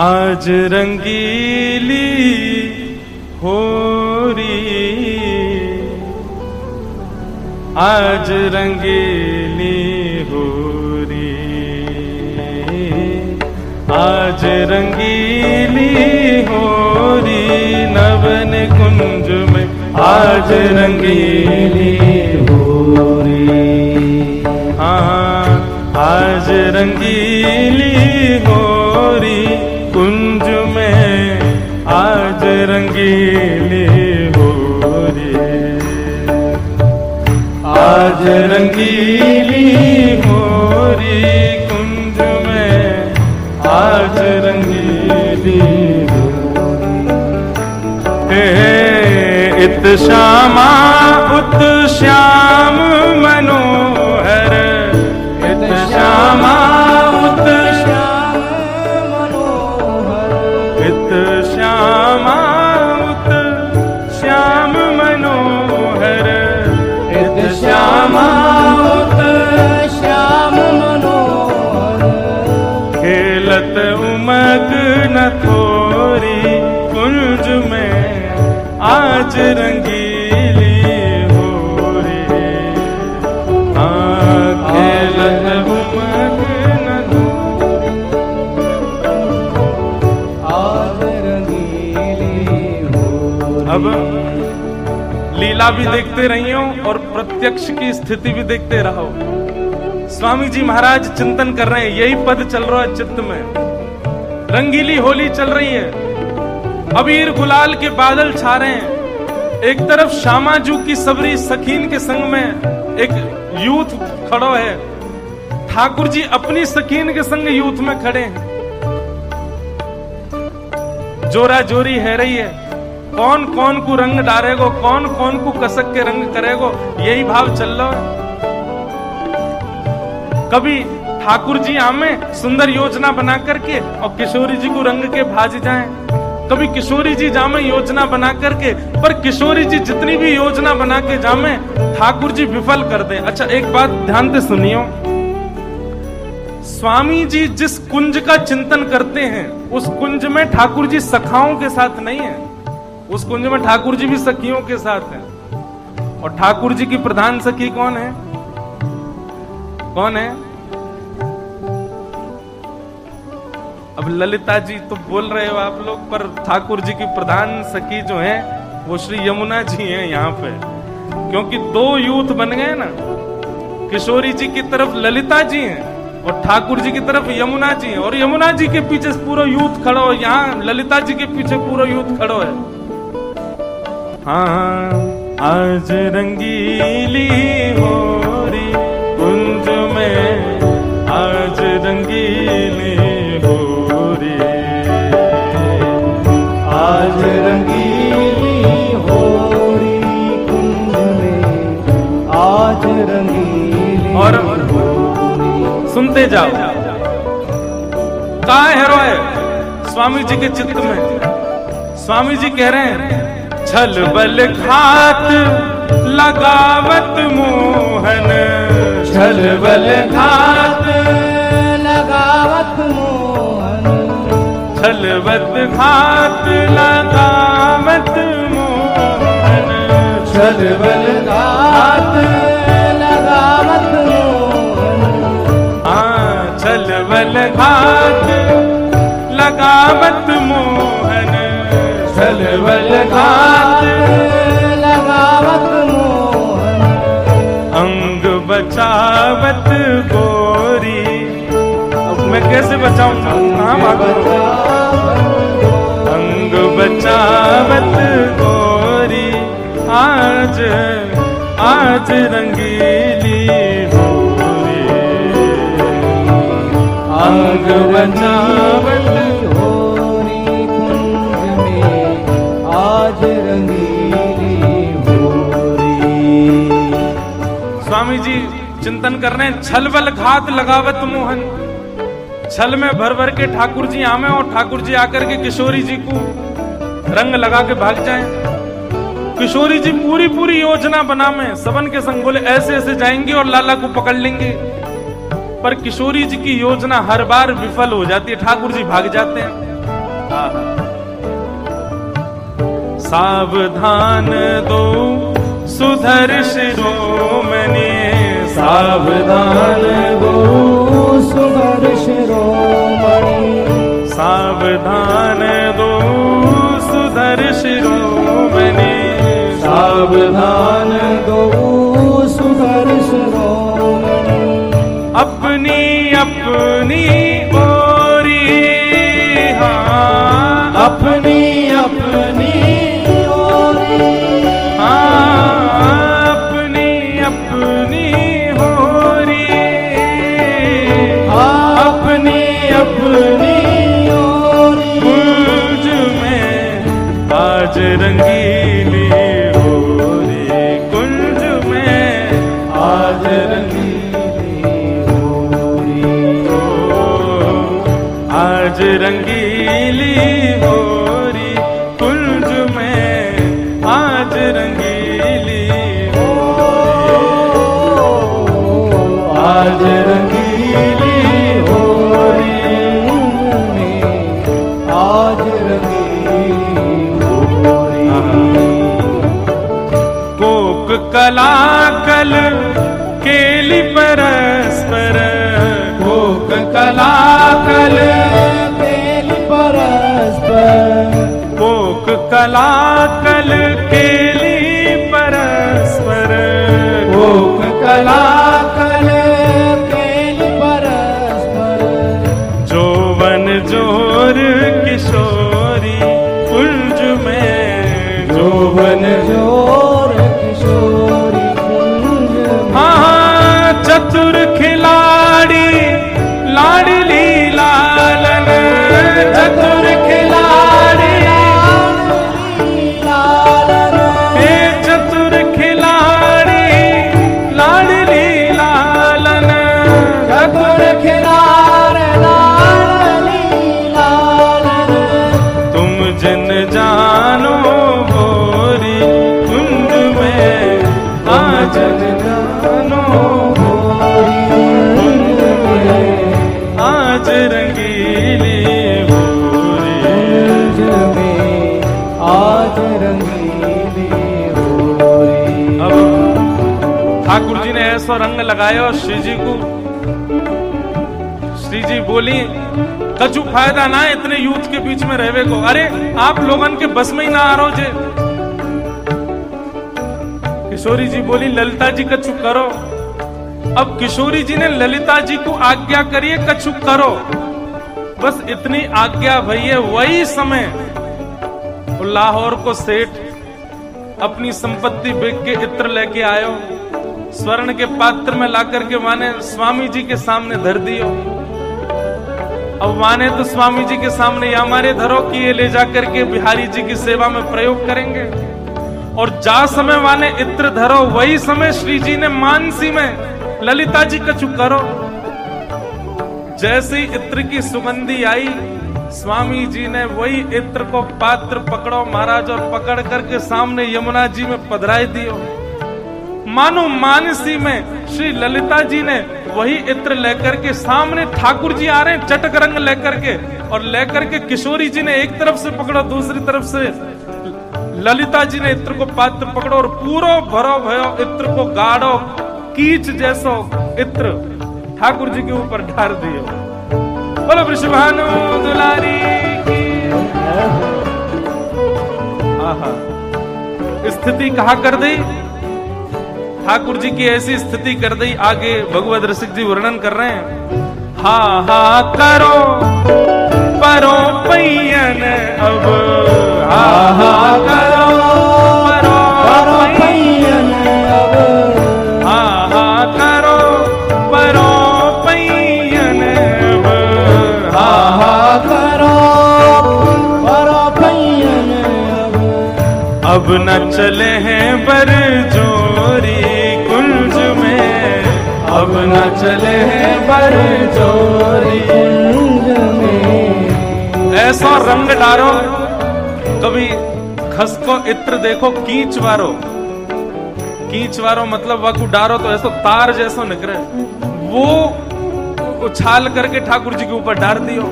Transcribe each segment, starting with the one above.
आज रंगीली हो होरी आज रंगीली हो होरी आज रंगीली होरी नवन कुंज में आज रंगीली होरी हाँ आज रंगीली हो होरी रंगीली होरी आज रंगीली होरी कुंज में आज रंगीली हे इत श्यामा, उत श्याम मनोहर अब लीला भी देखते रहियो और प्रत्यक्ष की स्थिति भी देखते रहो। स्वामी जी महाराज चिंतन कर रहे हैं, यही पद चल रहा है चित्त में। रंगीली होली चल रही है। अबीर गुलाल के बादल छा रहे हैं। एक तरफ़ श्यामाजू की सबरी सखीन के संग में एक यूथ खड़ो है। ठाकुर जी अपनी सकीन के संग यूथ में खड़े हैं। जोरा जोरी है रही है। कौन कौन को रंग डालेगो कौन कौन को कसक के रंग करेगो, यही भाव चल रहा है। कभी ठाकुर जी आमे सुंदर योजना बना करके और किशोरी जी को रंग के भाज जाए। कभी किशोरी जी जामे योजना बना करके, पर किशोरी जी जितनी भी योजना बना के जामे, ठाकुर जी विफल कर दे। अच्छा एक बात ध्यान से सुनियो। स्वामी जी जिस कुंज का चिंतन करते हैं, उस कुंज में ठाकुर जी सखाओं के साथ नहीं है। उस कुंज में ठाकुर जी भी सखियों के साथ हैं। और ठाकुर जी की प्रधान सखी कौन है? कौन है? अब ललिता जी तो बोल रहे हो आप लोग, पर ठाकुर जी की प्रधान सखी जो है, वो श्री यमुना जी हैं यहाँ पे। क्योंकि दो यूथ बन गए ना, किशोरी जी की तरफ़ ललिता जी हैं, और ठाकुर जी की तरफ़ यमुना जी हैं। और यमुना जी के पीछे पूरा यूथ खड़ो है, यहाँ ललिता जी के पीछे पूरा यूथ खड़ो है। हाँ आज रंगीली हो होरी कुंज में आज रंगीली हो होरी आज रंगीली होरी कुंज में आज रंगीली और सुनते जाओ। का हेरो है स्वामी जी के चित्त में। स्वामी जी कह रहे हैं छल बल घात लगावत मोहन। छल बल घात लगावत मोहन। छल बल घात लगावत मोहन। छल बल घात बचावत गोरी। अब मैं कैसे बचाऊं? कहाँ भागूं अंग बचावत गोरी। आज आज रंगीली होरी अंग बचावत चिंतन कर रहे हैं, छल बल घात लगावत मोहन। छल में भर भर के ठाकुर जी आमे और ठाकुर जी आकर के किशोरी जी को रंग लगा के भाग जाएँ। किशोरी जी पूरी पूरी योजना बना में सबन के संग बोले, ऐसे ऐसे जाएँगे और लाला को पकड़ लेंगे। पर किशोरी जी की योजना हर बार विफल हो जाती है, ठाकुर जी भाग जाते हैं। सावधान दो, सुधर शिरोमणि। सावधान गो सुधर शिरोमणि सावधान दो सुधर शिरोमणि सावधान दो सुधर शिरोमणि अपनी अपनी कलाकल ठाकुर जी ने ऐसा रंग लगाया और श्री जी को श्री जी बोली, कछु फ़ायदा ना इतने यूथ के बीच में रहवे को। अरे, आप लोगन के बस में ही ना आ रहो जे। किशोरी जी बोली, ललिता जी कछु करो। अब किशोरी जी ने ललिता जी को आज्ञा करिए कछु करो। बस इतनी आज्ञा भैया, वही समय। लाहौर को सेठ अपनी संपत्ति बेच के इत्र लेके आयो। स्वर्ण के पात्र में ला करके माने स्वामी जी के सामने धर दियो। अब माने तो स्वामी जी के सामने या हमारे धरो कि ये ले जा करके बिहारी जी की सेवा में प्रयोग करेंगे। और जा समय माने इत्र धरो, वही समय श्री जी ने मानसी में ललिता जी कछु करो। जैसे इत्र की सुगंधी आई, स्वामी जी ने वही इत्र को पात्र पकड़ो, महाराज, और पकड़ करके सामने यमुना जी में पधराई दियो मानो मानसी में श्री ललिता जी ने वही इत्र लेकर के सामने ठाकुर जी आ रहे हैं चटक रंग लेकर के, और लेकर के किशोरी जी ने एक तरफ़ से पकड़ो, दूसरी तरफ़ से ललिता जी ने इत्र को पात्र पकड़ो, और पूरो भरो भयो इत्र को गाढ़ो कीच जैसो इत्र ठाकुर जी के ऊपर ढार दियो। बोलो वृषभानु दुलारी की। आहा, स्थिति कहा कर दी? ठाकुर जी की ऐसी स्थिति कर दी, आगे भगवत रसिक जी वर्णन कर रहे हैं। हा हा, करो, परो पैयन अब। हा हा, करो परो पैयन अब। न चले हैं बर जोरी कुंज में। अब न चले हैं बर जोरी कुंज में। ऐसा रंग डारो, कभी खस को इत्र देखो, कीच वारो। कीच वारो मतलब वाकू डारो तो ऐसा तार जैसो निकले वो उछाल करके ठाकुर जी के ऊपर डार दियो।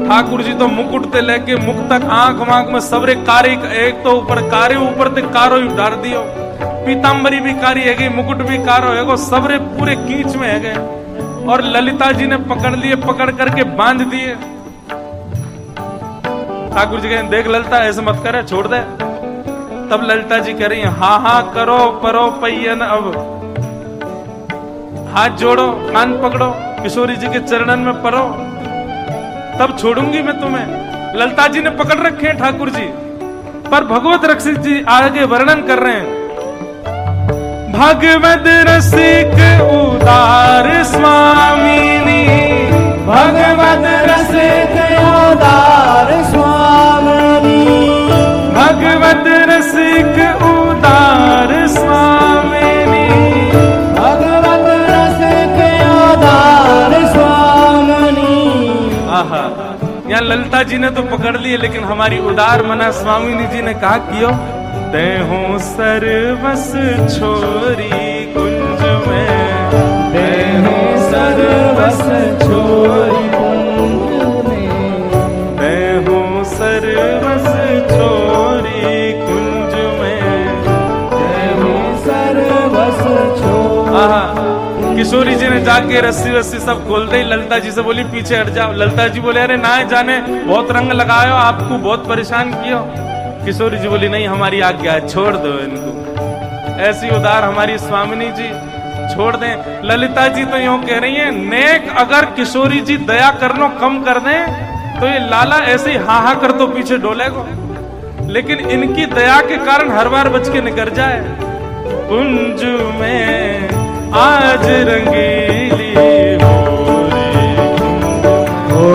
ठाकुर जी तो मुकुट ते लेके मुख तक आँख मांख में सबरे कारी एक तो ऊपर कारे, ऊपर ते कारो ही डार दियो। पीताम्बरी भी कारी है गई मुकुट भी कारो है सबरे पूरे कीच में है गए और ललिता जी ने पकड़ लिए, पकड़ करके बाँध दिए। ठाकुर जी कहें, देख ललिता, ऐसे मत करे, छोड़ दे। तब ललिता जी कह रही है, हा हा, करो, परो पैयन अब। हाथ जोड़ो, कान पकड़ो, किशोरी जी के चरणन में परो। तब छोड़ूँगी मैं तुम्हें। ललता जी ने पकड़ रखे हैं ठाकुर जी। पर भगवत रक्षित जी आगे वर्णन कर रहे हैं। भगवत रसिक उदार स्वामिनी। भगवत रसिक उदार स्वामी भगवत रसिक उदार स्वामिनी यहाँ ललिता जी ने तो पकड़ लिए लेकिन हमारी उदार मना स्वामिनी जी ने कहा कियो? ते हो सर्वस छोरी कुंज में। ते हो सर्वस छोरी कुंज में। छोरी कुंज में। सर्वस छोरी किशोरी जी ने जाके रस्सी रस्सी सब खोल दी, ललिता जी से बोली, पीछे हट जाओ। ललिता जी बोले, अरे ना जाने, बहुत रंग लगायो, आपको बहुत परेशान किया। किशोरी जी बोली, नहीं, हमारी आज्ञा है, छोड़ दो इनको। ऐसी उदार हमारी स्वामिनी जी, छोड़ दें। ललिता जी तो यूँ कह रही हैं, नेक अगर किशोरी जी दया करनो कम कर दें तो ये लाला ऐसे ही हा हा कर तो पीछे डोलेगो लेकिन इनकी दया के कारण हर बार बच के निकल जाए। कुंज में आज रंगीली हो